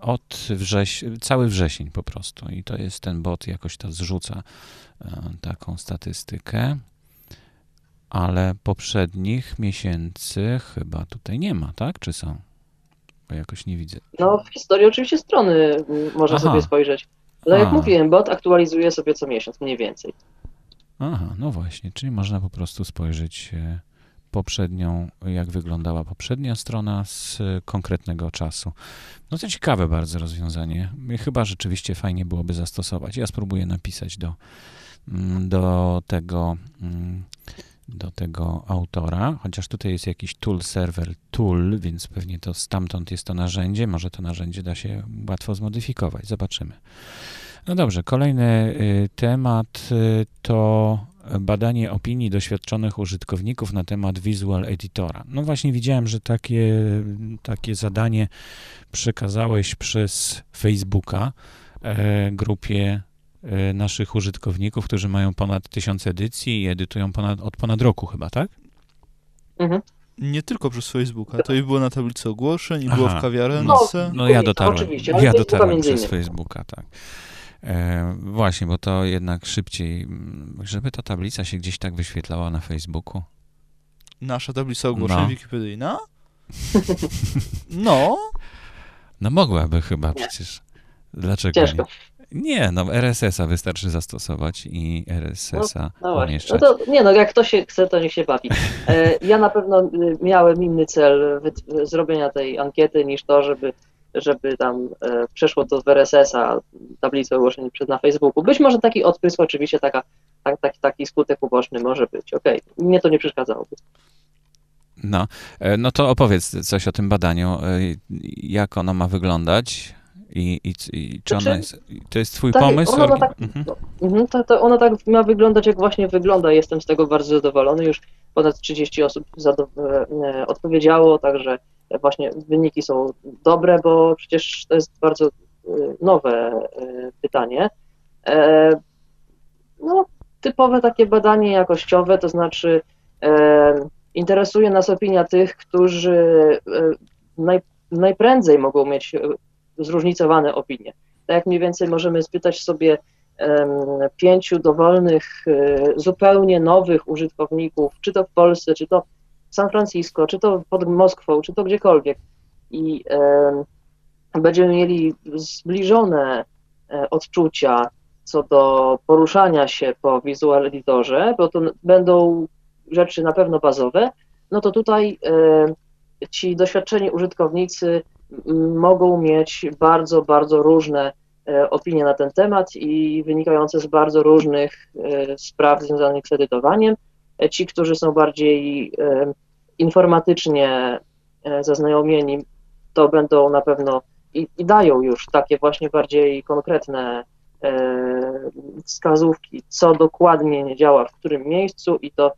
od wrześ cały wrzesień po prostu i to jest ten bot jakoś to zrzuca taką statystykę, ale poprzednich miesięcy chyba tutaj nie ma, tak? Czy są? Bo jakoś nie widzę. No, w historii oczywiście strony można Aha. sobie spojrzeć. Ale jak A. mówiłem, bot aktualizuje sobie co miesiąc, mniej więcej. Aha, no właśnie, czyli można po prostu spojrzeć e, poprzednią, jak wyglądała poprzednia strona z konkretnego czasu. No to ciekawe bardzo rozwiązanie. Chyba rzeczywiście fajnie byłoby zastosować. Ja spróbuję napisać do, mm, do tego mm, do tego autora, chociaż tutaj jest jakiś tool server tool, więc pewnie to stamtąd jest to narzędzie, może to narzędzie da się łatwo zmodyfikować, zobaczymy. No dobrze, kolejny y, temat y, to badanie opinii doświadczonych użytkowników na temat Visual Editora. No właśnie widziałem, że takie, takie zadanie przekazałeś przez Facebooka e, grupie naszych użytkowników, którzy mają ponad tysiąc edycji i edytują ponad, od ponad roku chyba, tak? Mhm. Nie tylko przez Facebooka, to i było na tablicy ogłoszeń, i było w kawiarence. No ja Oczywiście, dotarłem, ja dotarłem przez. Facebooka, tak. E, właśnie, bo to jednak szybciej, mm, żeby ta tablica się gdzieś tak wyświetlała na Facebooku. Nasza tablica ogłoszeń No. wikipedyjna? No, No mogłaby chyba Nie. przecież. Dlaczego Ciężko. nie? Nie, no RSS-a wystarczy zastosować i RSS-a No właśnie. umieszczać. No to nie no, jak ktoś się chce, to niech się bawi. E, ja na pewno y, miałem inny cel zrobienia tej ankiety niż to, żeby, żeby tam e, przeszło to w RSS-a, tablicę ogłoszeń przed na Facebooku. Być może taki odprysk, oczywiście taka, tak, taki, taki skutek uboczny może być. Okej, mnie to nie przeszkadzałoby. No, e, no to opowiedz coś o tym badaniu. Jak ono ma wyglądać i, i, i czy Znaczy, ono jest, to jest twój tak, pomysł? Orgi- tak- Mhm. No, mhm, to, to ono tak ma wyglądać, jak właśnie wygląda. Jestem z tego bardzo zadowolony. Już ponad 30 osób zado- e, odpowiedziało, także właśnie wyniki są dobre, bo przecież to jest bardzo e, nowe e, pytanie. E, No, typowe takie badanie jakościowe, to znaczy e, interesuje nas opinia tych, którzy e, naj, najprędzej mogą mieć e, zróżnicowane opinie. Tak jak mniej więcej możemy spytać sobie pięciu dowolnych, e, zupełnie nowych użytkowników, czy to w Polsce, czy to w San Francisco, czy to pod Moskwą, czy to gdziekolwiek. I em, będziemy mieli zbliżone e, odczucia co do poruszania się po Visual Editorze, bo to będą rzeczy na pewno bazowe, no to tutaj e, ci doświadczeni użytkownicy mogą mieć bardzo, bardzo różne e, opinie na ten temat i wynikające z bardzo różnych e, spraw związanych z edytowaniem. E, Ci, którzy są bardziej informatycznie zaznajomieni, to będą na pewno i, i dają już takie właśnie bardziej konkretne wskazówki, co dokładnie nie działa w którym miejscu i to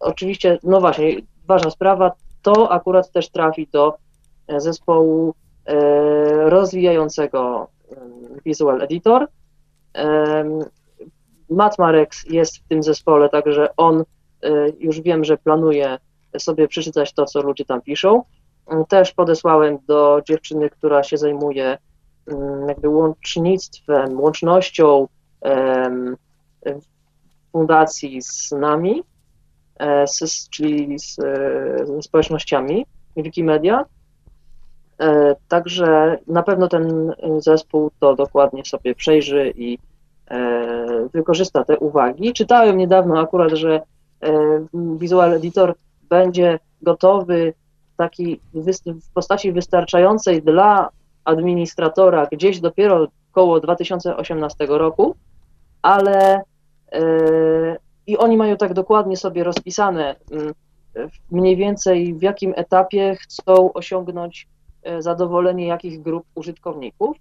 oczywiście, no właśnie, ważna sprawa, to akurat też trafi do e, zespołu e, rozwijającego em, Visual Editor. Matt Marek jest w tym zespole, także on e, już wiem, że planuje sobie przeczytać to, co ludzie tam piszą. Też podesłałem do dziewczyny, która się zajmuje mm, jakby łącznictwem, łącznością fundacji z nami, e, z, czyli z, e, ze społecznościami Wikimedia. E, Także na pewno ten zespół to dokładnie sobie przejrzy i e, wykorzysta te uwagi. Czytałem niedawno akurat, że e, Visual Editor będzie gotowy taki w postaci wystarczającej dla administratora gdzieś dopiero koło 2018 roku, ale e, i oni mają tak dokładnie sobie rozpisane mm, mniej więcej w jakim etapie chcą osiągnąć e, zadowolenie jakich grup użytkowników.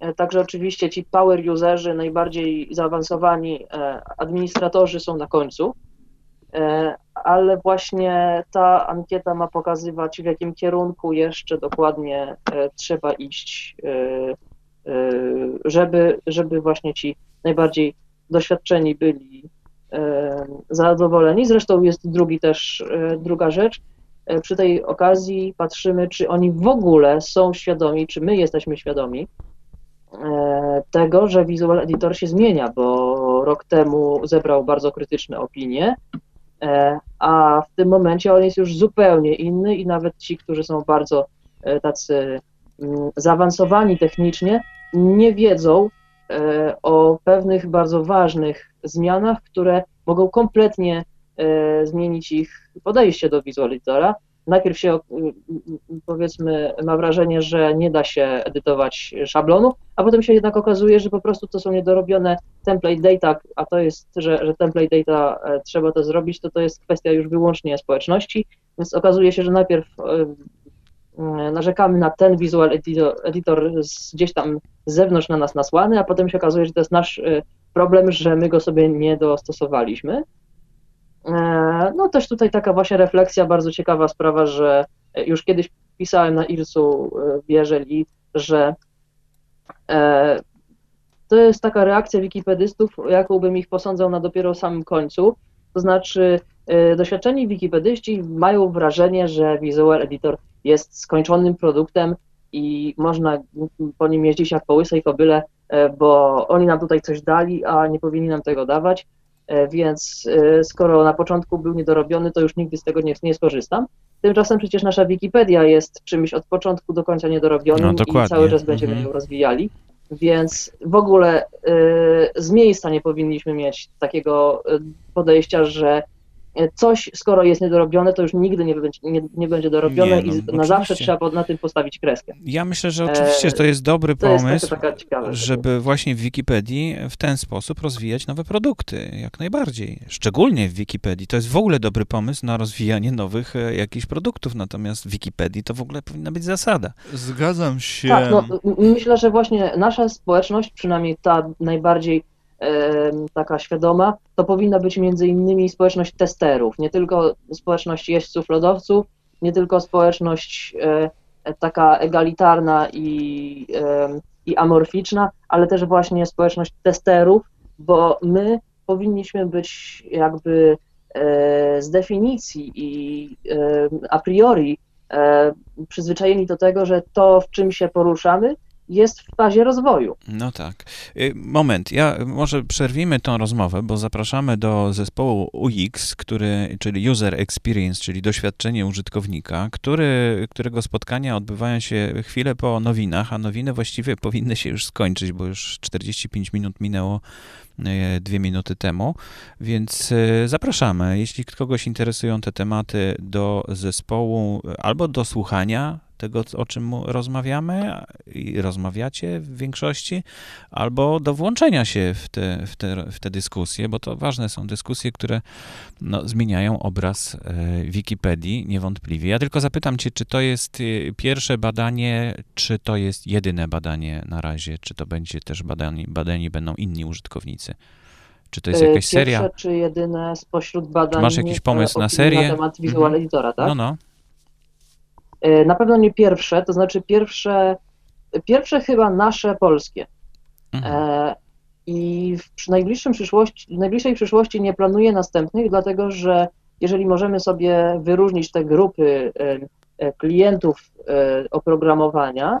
E, Także oczywiście ci power userzy, najbardziej zaawansowani e, administratorzy są na końcu, ale właśnie ta ankieta ma pokazywać, w jakim kierunku jeszcze dokładnie trzeba iść, żeby, żeby właśnie ci najbardziej doświadczeni byli zadowoleni. Zresztą jest drugi też, e, druga rzecz. E, Przy tej okazji patrzymy, czy oni w ogóle są świadomi, czy my jesteśmy świadomi e, tego, że Visual Editor się zmienia, bo rok temu zebrał bardzo krytyczne opinie, e, a w tym momencie on jest już zupełnie inny i nawet ci, którzy są bardzo e, tacy mm, zaawansowani technicznie, nie wiedzą e, o pewnych bardzo ważnych zmianach, które mogą kompletnie e, zmienić ich podejście do Visual Editora. Najpierw się, powiedzmy, ma wrażenie, że nie da się edytować szablonu, a potem się jednak okazuje, że po prostu to są niedorobione template data, a to jest, że, że template data e, trzeba to zrobić, to to jest kwestia już wyłącznie społeczności, więc okazuje się, że najpierw e, narzekamy na ten visual editor, editor gdzieś tam z zewnątrz na nas nasłany, a potem się okazuje, że to jest nasz problem, że my go sobie nie dostosowaliśmy. E, no też tutaj taka właśnie refleksja, bardzo ciekawa sprawa, że już kiedyś pisałem na Irsu e, Bieżeli, że e, to jest taka reakcja wikipedystów, jaką bym ich posądzał na dopiero samym końcu. To znaczy, doświadczeni wikipedyści mają wrażenie, że Visual Editor jest skończonym produktem i można po nim jeździć jak po łysej kobyle, bo oni nam tutaj coś dali, a nie powinni nam tego dawać. E, więc e, skoro na początku był niedorobiony, to już nigdy z tego nie, nie skorzystam. Tymczasem przecież nasza Wikipedia jest czymś od początku do końca niedorobionym no, i cały czas będziemy mhm. ją rozwijali, więc w ogóle y, z miejsca nie powinniśmy mieć takiego podejścia, że coś, skoro jest niedorobione, to już nigdy nie będzie, nie, nie będzie dorobione nie, no, i na oczywiście. zawsze trzeba na tym postawić kreskę. Ja myślę, że oczywiście to jest dobry to pomysł, jest taka, taka żeby właśnie w Wikipedii w ten sposób rozwijać nowe produkty, jak najbardziej. Szczególnie w Wikipedii. To jest w ogóle dobry pomysł na rozwijanie nowych e, jakichś produktów, natomiast w Wikipedii to w ogóle powinna być zasada. Zgadzam się. Tak, no, myślę, że właśnie nasza społeczność, przynajmniej ta najbardziej taka świadoma, to powinna być między innymi społeczność testerów, nie tylko społeczność jeźdźców, lodowców, nie tylko społeczność e, taka egalitarna i, i amorficzna, ale też właśnie społeczność testerów, bo my powinniśmy być jakby e, z definicji i a priori e, przyzwyczajeni do tego, że to, w czym się poruszamy, jest w fazie rozwoju. No tak. Y, moment, ja może przerwimy tą rozmowę, bo zapraszamy do zespołu UX, który, czyli User Experience, czyli doświadczenie użytkownika, który, którego spotkania odbywają się chwilę po nowinach, a nowiny właściwie powinny się już skończyć, bo już 45 minut minęło y, dwie minuty temu, więc y, zapraszamy. Jeśli kogoś interesują te tematy do zespołu albo do słuchania tego, o czym rozmawiamy i rozmawiacie w większości, albo do włączenia się w te, w te, w te dyskusje, bo to ważne są dyskusje, które no, zmieniają obraz e, Wikipedii niewątpliwie. Ja tylko zapytam Cię, czy to jest e, pierwsze badanie, czy to jest jedyne badanie na razie, czy to będzie też badani, badani będą inni użytkownicy? Czy to jest e, jakaś Pierwsze, seria? czy jedyne spośród badań? Masz jakiś pomysł na serię? Na temat mhm. Editora, tak? No, no. E, na pewno nie pierwsze, to znaczy pierwsze, pierwsze chyba nasze polskie. Mhm. E, I w najbliższym przyszłości, w najbliższej przyszłości nie planuję następnych, dlatego że jeżeli możemy sobie wyróżnić te grupy e, klientów oprogramowania,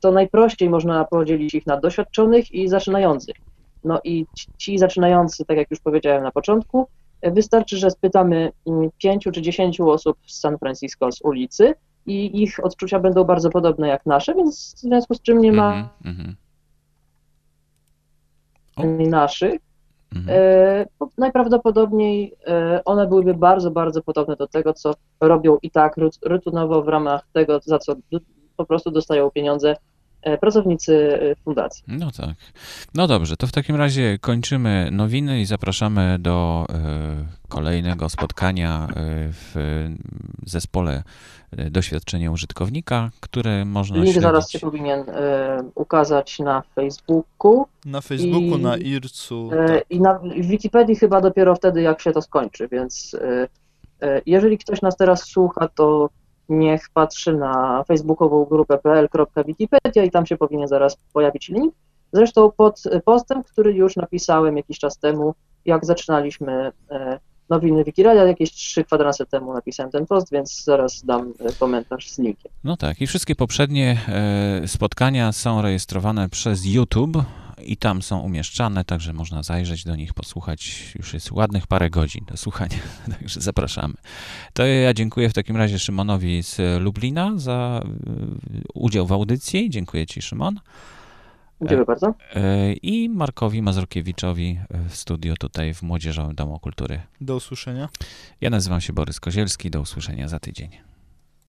to najprościej można podzielić ich na doświadczonych i zaczynających. No i ci zaczynający, tak jak już powiedziałem na początku, wystarczy, że spytamy mm, pięciu czy dziesięciu osób z San Francisco z ulicy, i ich odczucia będą bardzo podobne jak nasze, więc w związku z czym nie ma mm -hmm. naszych. Mm -hmm. e, najprawdopodobniej e, one byłyby bardzo, bardzo podobne do tego, co robią i tak rutynowo w ramach tego, za co po prostu dostają pieniądze pracownicy e, fundacji. No tak. No dobrze, to w takim razie kończymy nowiny i zapraszamy do e, kolejnego spotkania w zespole doświadczenia użytkownika, które można Link śledzić. zaraz się powinien ukazać na Facebooku. Na Facebooku, i, na IRC-u. Tak. I na w Wikipedii chyba dopiero wtedy, jak się to skończy, więc jeżeli ktoś nas teraz słucha, to niech patrzy na facebookową grupę pl.wikipedia i tam się powinien zaraz pojawić link. Zresztą pod postem, który już napisałem jakiś czas temu, jak zaczynaliśmy e, nowiny Wikiradia, jakieś trzy kwadranse temu napisałem ten post, więc zaraz dam e, komentarz z linkiem. No tak, i wszystkie poprzednie e, spotkania są rejestrowane przez YouTube i tam są umieszczane, także można zajrzeć do nich, posłuchać. Już jest ładnych parę godzin do słuchania, także zapraszamy. To ja dziękuję w takim razie Szymonowi z Lublina za e, udział w audycji. Dziękuję Ci, Szymon. Dziękuję bardzo. e, i Markowi Mazurkiewiczowi w studio tutaj w Młodzieżowym Domu Kultury. Do usłyszenia. Ja nazywam się Borys Kozielski, do usłyszenia za tydzień.